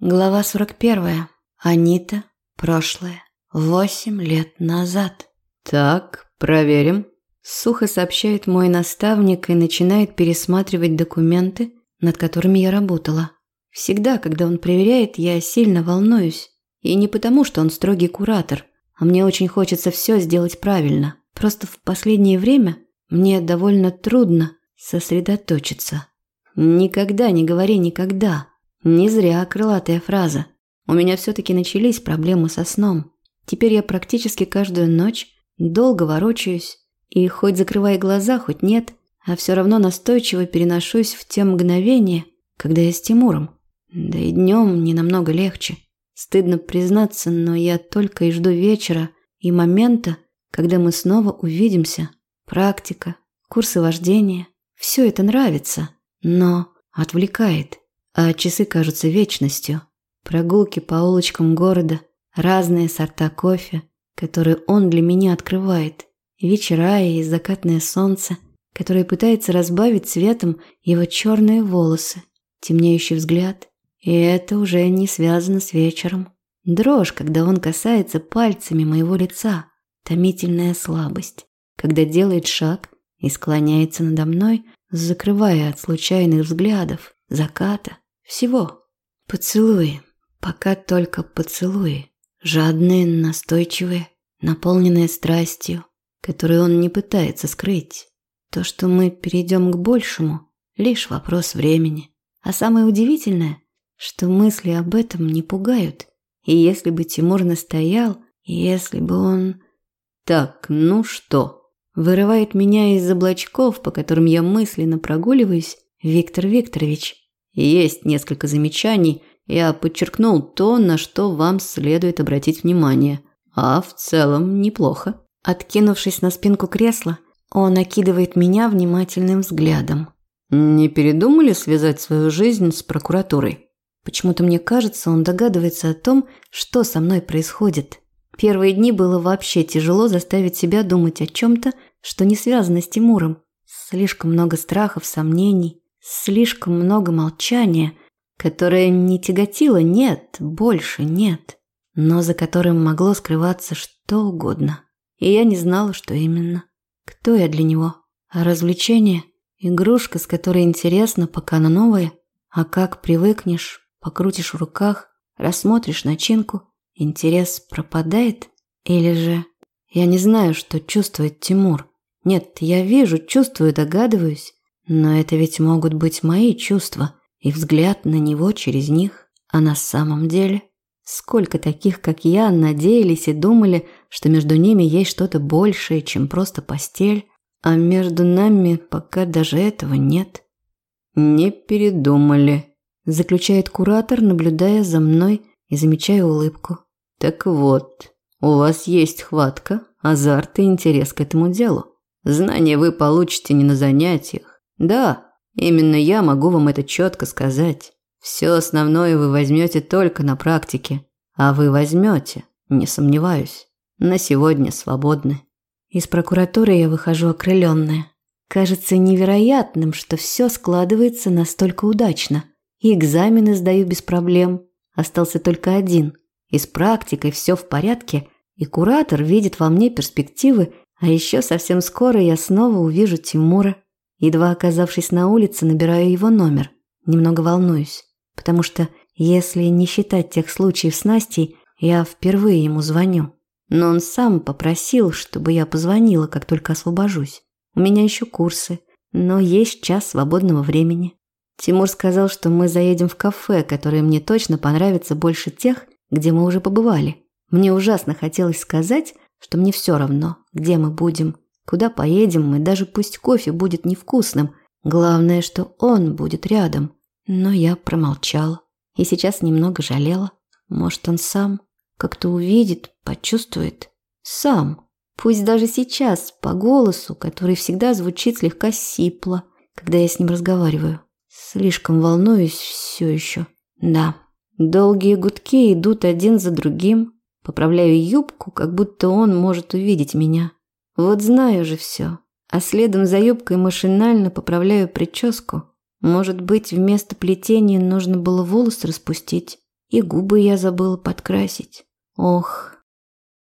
Глава 41. Анита. Прошлое. Восемь лет назад. Так, проверим. Сухо сообщает мой наставник и начинает пересматривать документы, над которыми я работала. Всегда, когда он проверяет, я сильно волнуюсь. И не потому, что он строгий куратор, а мне очень хочется все сделать правильно. Просто в последнее время мне довольно трудно сосредоточиться. Никогда не говори никогда. Не зря крылатая фраза. У меня все-таки начались проблемы со сном. Теперь я практически каждую ночь долго ворочаюсь, и хоть закрывая глаза, хоть нет, а все равно настойчиво переношусь в те мгновения, когда я с Тимуром. Да и днем не намного легче. Стыдно признаться, но я только и жду вечера и момента, когда мы снова увидимся. Практика, курсы вождения – все это нравится, но отвлекает, а часы кажутся вечностью. Прогулки по улочкам города, разные сорта кофе, которые он для меня открывает, вечера и закатное солнце, которое пытается разбавить цветом его черные волосы, темнеющий взгляд, и это уже не связано с вечером. Дрожь, когда он касается пальцами моего лица. Томительная слабость, когда делает шаг и склоняется надо мной, закрывая от случайных взглядов, заката, всего. Поцелуи, пока только поцелуи. Жадные, настойчивые, наполненные страстью, которую он не пытается скрыть. То, что мы перейдем к большему, лишь вопрос времени. А самое удивительное – что мысли об этом не пугают. И если бы Тимур настоял, если бы он... Так, ну что? Вырывает меня из облачков, по которым я мысленно прогуливаюсь, Виктор Викторович. Есть несколько замечаний, я подчеркнул то, на что вам следует обратить внимание. А в целом неплохо. Откинувшись на спинку кресла, он окидывает меня внимательным взглядом. Не передумали связать свою жизнь с прокуратурой? Почему-то мне кажется, он догадывается о том, что со мной происходит. Первые дни было вообще тяжело заставить себя думать о чем-то, что не связано с Тимуром. Слишком много страхов, сомнений, слишком много молчания, которое не тяготило «нет», больше «нет», но за которым могло скрываться что угодно. И я не знала, что именно. Кто я для него? Развлечение? Игрушка, с которой интересно, пока она новая? А как привыкнешь, покрутишь в руках, рассмотришь начинку, интерес пропадает? Или же я не знаю, что чувствует Тимур. Нет, я вижу, чувствую, догадываюсь, но это ведь могут быть мои чувства и взгляд на него через них. А на самом деле, сколько таких, как я, надеялись и думали, что между ними есть что-то большее, чем просто постель, а между нами пока даже этого нет. Не передумали, заключает куратор, наблюдая за мной и замечая улыбку. Так вот, у вас есть хватка, азарт и интерес к этому делу. Знания вы получите не на занятиях. Да, именно я могу вам это четко сказать. Все основное вы возьмете только на практике. А вы возьмете, не сомневаюсь. На сегодня свободны. Из прокуратуры я выхожу окрыленная. Кажется невероятным, что все складывается настолько удачно – и экзамены сдаю без проблем. Остался только один. И с практикой все в порядке, и куратор видит во мне перспективы, а еще совсем скоро я снова увижу Тимура. Едва оказавшись на улице, набираю его номер. Немного волнуюсь, потому что, если не считать тех случаев с Настей, я впервые ему звоню. Но он сам попросил, чтобы я позвонила, как только освобожусь. У меня еще курсы, но есть час свободного времени. Тимур сказал, что мы заедем в кафе, которое мне точно понравится больше тех, где мы уже побывали. Мне ужасно хотелось сказать, что мне все равно, где мы будем, куда поедем, и даже пусть кофе будет невкусным. Главное, что он будет рядом. Но я промолчала и сейчас немного жалела. Может, он сам как-то увидит, почувствует. Сам. Пусть даже сейчас, по голосу, который всегда звучит слегка сипло, когда я с ним разговариваю. Слишком волнуюсь все еще. Да. Долгие гудки идут один за другим. Поправляю юбку, как будто он может увидеть меня. Вот знаю же все. А следом за юбкой машинально поправляю прическу. Может быть, вместо плетения нужно было волосы распустить. И губы я забыла подкрасить. Ох.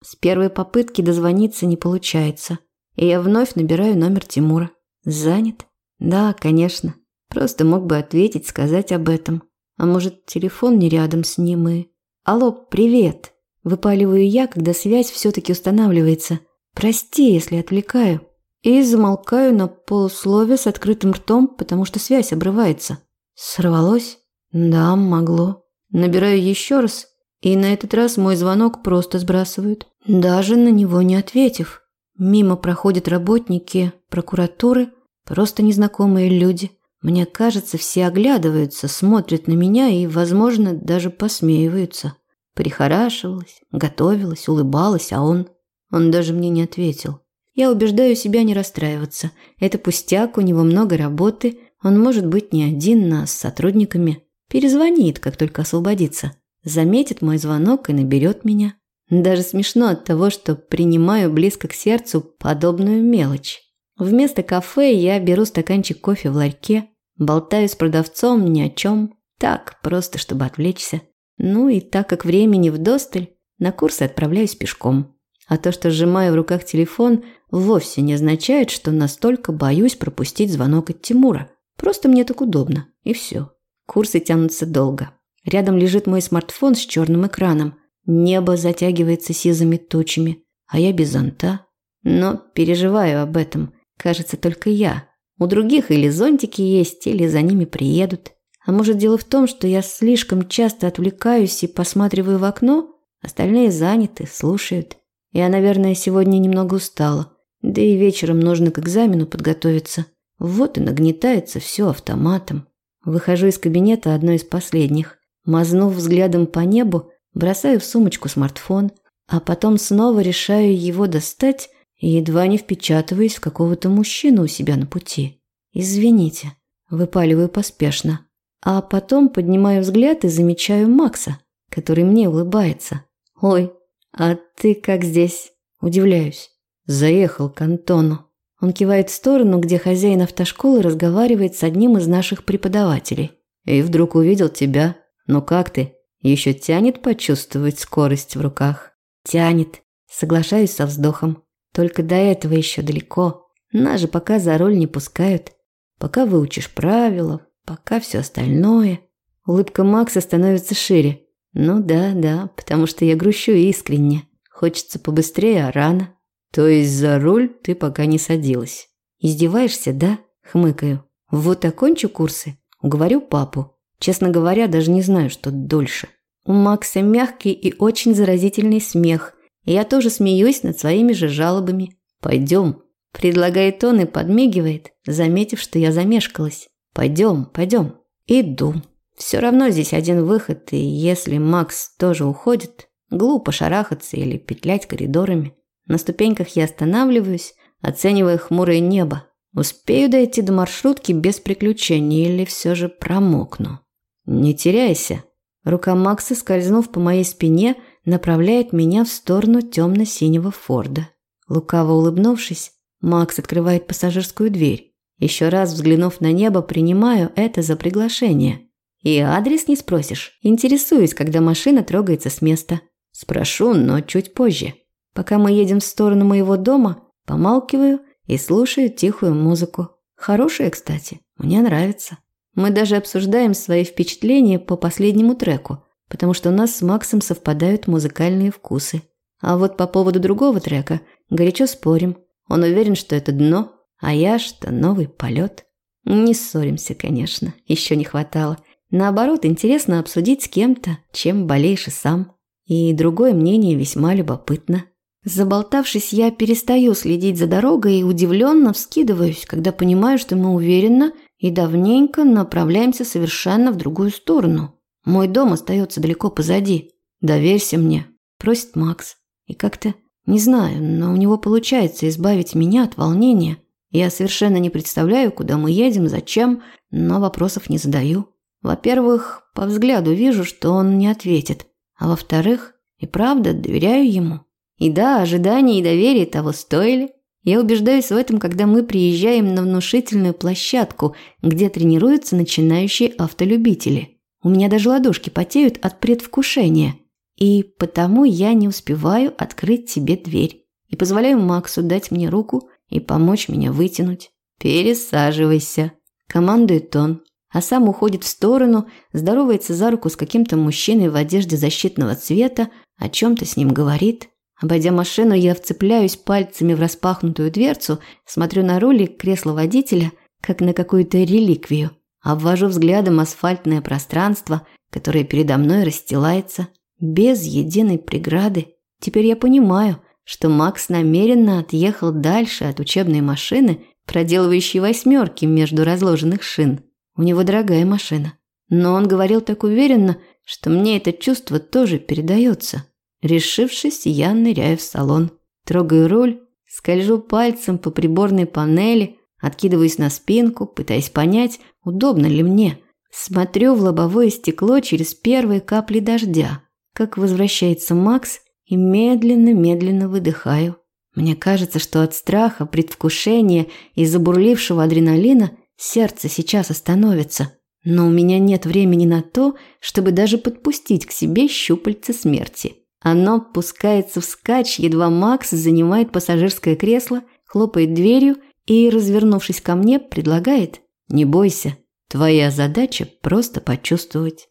С первой попытки дозвониться не получается. И я вновь набираю номер Тимура. Занят? Да, конечно. Просто мог бы ответить, сказать об этом. А может, телефон не рядом с ним и... Алло, привет. Выпаливаю я, когда связь все-таки устанавливается. Прости, если отвлекаю. И замолкаю на полусловие с открытым ртом, потому что связь обрывается. Сорвалось? Да, могло. Набираю еще раз, и на этот раз мой звонок просто сбрасывают, даже на него не ответив. Мимо проходят работники прокуратуры, просто незнакомые люди. Мне кажется, все оглядываются, смотрят на меня и, возможно, даже посмеиваются. Прихорашивалась, готовилась, улыбалась, а он... Он даже мне не ответил. Я убеждаю себя не расстраиваться. Это пустяк, у него много работы, он может быть не один, а с сотрудниками. Перезвонит, как только освободится. Заметит мой звонок и наберет меня. Даже смешно от того, что принимаю близко к сердцу подобную мелочь. Вместо кафе я беру стаканчик кофе в ларьке, болтаю с продавцом ни о чем, так, просто чтобы отвлечься. Ну и так как времени в досталь, на курсы отправляюсь пешком. А то, что сжимаю в руках телефон, вовсе не означает, что настолько боюсь пропустить звонок от Тимура. Просто мне так удобно, и все. Курсы тянутся долго. Рядом лежит мой смартфон с черным экраном. Небо затягивается сизыми тучами, а я без зонта. Но переживаю об этом. Кажется, только я. У других или зонтики есть, или за ними приедут. А может, дело в том, что я слишком часто отвлекаюсь и посматриваю в окно? Остальные заняты, слушают. Я, наверное, сегодня немного устала. Да и вечером нужно к экзамену подготовиться. Вот и нагнетается все автоматом. Выхожу из кабинета одной из последних. Мазнув взглядом по небу, бросаю в сумочку смартфон, а потом снова решаю его достать и едва не впечатываюсь в какого-то мужчину у себя на пути. «Извините», – выпаливаю поспешно. А потом поднимаю взгляд и замечаю Макса, который мне улыбается. «Ой, а ты как здесь?» – удивляюсь. «Заехал к Антону». Он кивает в сторону, где хозяин автошколы разговаривает с одним из наших преподавателей. И вдруг увидел тебя. Ну как ты? Еще тянет почувствовать скорость в руках? Тянет. Соглашаюсь со вздохом. Только до этого еще далеко. Нас же пока за руль не пускают. Пока выучишь правила, пока все остальное. Улыбка Макса становится шире. Ну да, да, потому что я грущу искренне. Хочется побыстрее, а рано. То есть за руль ты пока не садилась. Издеваешься, да? Хмыкаю. Вот окончу курсы, уговорю папу. Честно говоря, даже не знаю, что дольше. У Макса мягкий и очень заразительный смех. И я тоже смеюсь над своими же жалобами. Пойдем. Предлагает он и подмигивает, заметив, что я замешкалась. Пойдем, пойдем. Иду. Все равно здесь один выход, и если Макс тоже уходит, глупо шарахаться или петлять коридорами. На ступеньках я останавливаюсь, оценивая хмурое небо. Успею дойти до маршрутки без приключений или все же промокну? Не теряйся. Рука Макса, скользнув по моей спине, направляет меня в сторону темно-синего Форда. Лукаво улыбнувшись, Макс открывает пассажирскую дверь. Еще раз взглянув на небо, принимаю это за приглашение. И адрес не спросишь. Интересуюсь, когда машина трогается с места. Спрошу, но чуть позже. Пока мы едем в сторону моего дома, помалкиваю и слушаю тихую музыку. Хорошая, кстати, мне нравится. Мы даже обсуждаем свои впечатления по последнему треку, потому что у нас с Максом совпадают музыкальные вкусы. А вот по поводу другого трека горячо спорим. Он уверен, что это дно, а я, что новый полет. Не ссоримся, конечно, еще не хватало. Наоборот, интересно обсудить с кем-то, чем болеешь и сам. И другое мнение весьма любопытно. Заболтавшись, я перестаю следить за дорогой и удивленно вскидываюсь, когда понимаю, что мы уверенно и давненько направляемся совершенно в другую сторону. Мой дом остается далеко позади. «Доверься мне», – просит Макс. И как-то, не знаю, но у него получается избавить меня от волнения. Я совершенно не представляю, куда мы едем, зачем, но вопросов не задаю. Во-первых, по взгляду вижу, что он не ответит. А во-вторых, и правда доверяю ему. И да, ожидания и доверие того стоили. Я убеждаюсь в этом, когда мы приезжаем на внушительную площадку, где тренируются начинающие автолюбители. У меня даже ладошки потеют от предвкушения. И потому я не успеваю открыть тебе дверь. И позволяю Максу дать мне руку и помочь меня вытянуть. «Пересаживайся», – командует он, а сам уходит в сторону, здоровается за руку с каким-то мужчиной в одежде защитного цвета, о чем-то с ним говорит. Обойдя машину, я вцепляюсь пальцами в распахнутую дверцу, смотрю на ролик кресла водителя, как на какую-то реликвию, обвожу взглядом асфальтное пространство, которое передо мной расстилается, без единой преграды. Теперь я понимаю, что Макс намеренно отъехал дальше от учебной машины, проделывающей восьмерки между разложенных шин. У него дорогая машина. Но он говорил так уверенно, что мне это чувство тоже передается. Решившись, я ныряю в салон. Трогаю руль, скольжу пальцем по приборной панели, откидываюсь на спинку, пытаясь понять, удобно ли мне. Смотрю в лобовое стекло через первые капли дождя, как возвращается Макс, и медленно-медленно выдыхаю. Мне кажется, что от страха, предвкушения и забурлившего адреналина сердце сейчас остановится. Но у меня нет времени на то, чтобы даже подпустить к себе щупальца смерти. Оно пускается вскачь, едва Макс занимает пассажирское кресло, хлопает дверью и, развернувшись ко мне, предлагает «Не бойся, твоя задача просто почувствовать».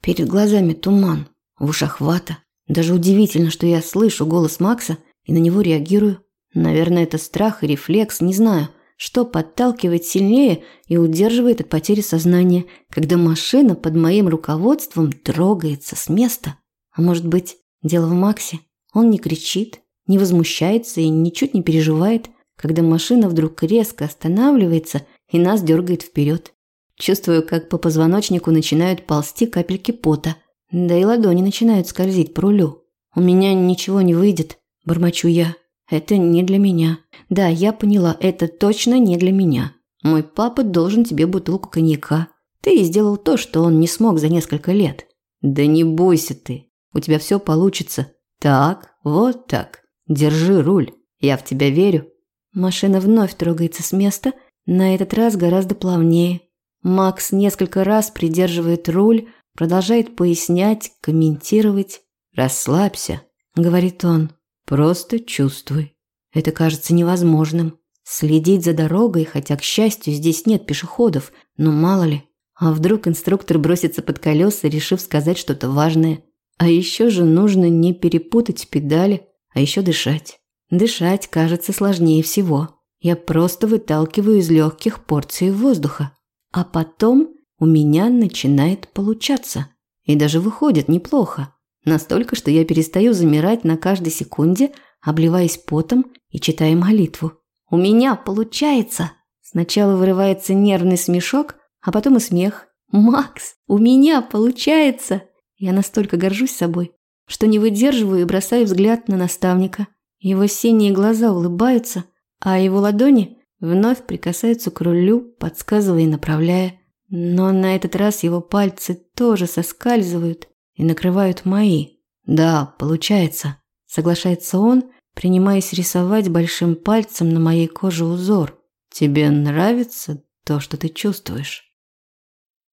Перед глазами туман, в ушах вата. Даже удивительно, что я слышу голос Макса и на него реагирую. Наверное, это страх и рефлекс, не знаю – что подталкивает сильнее и удерживает от потери сознания, когда машина под моим руководством трогается с места. А может быть, дело в Максе? Он не кричит, не возмущается и ничуть не переживает, когда машина вдруг резко останавливается и нас дергает вперед. Чувствую, как по позвоночнику начинают ползти капельки пота, да и ладони начинают скользить по рулю. У меня ничего не выйдет, бормочу я. Это не для меня. Да, я поняла, это точно не для меня. Мой папа должен тебе бутылку коньяка. Ты сделал то, что он не смог за несколько лет. Да не бойся ты. У тебя все получится. Так, вот так. Держи руль. Я в тебя верю. Машина вновь трогается с места, на этот раз гораздо плавнее. Макс несколько раз придерживает руль, продолжает пояснять, комментировать. «Расслабься», — говорит он. Просто чувствуй. Это кажется невозможным. Следить за дорогой, хотя, к счастью, здесь нет пешеходов, но мало ли. А вдруг инструктор бросится под колеса, решив сказать что-то важное. А еще же нужно не перепутать педали, а еще дышать. Дышать кажется сложнее всего. Я просто выталкиваю из легких порции воздуха. А потом у меня начинает получаться. И даже выходит неплохо. Настолько, что я перестаю замирать на каждой секунде, обливаясь потом и читая молитву. «У меня получается!» Сначала вырывается нервный смешок, а потом и смех. «Макс, у меня получается!» Я настолько горжусь собой, что не выдерживаю и бросаю взгляд на наставника. Его синие глаза улыбаются, а его ладони вновь прикасаются к рулю, подсказывая и направляя. Но на этот раз его пальцы тоже соскальзывают, и накрывают мои. Да, получается, соглашается он, принимаясь рисовать большим пальцем на моей коже узор. Тебе нравится то, что ты чувствуешь?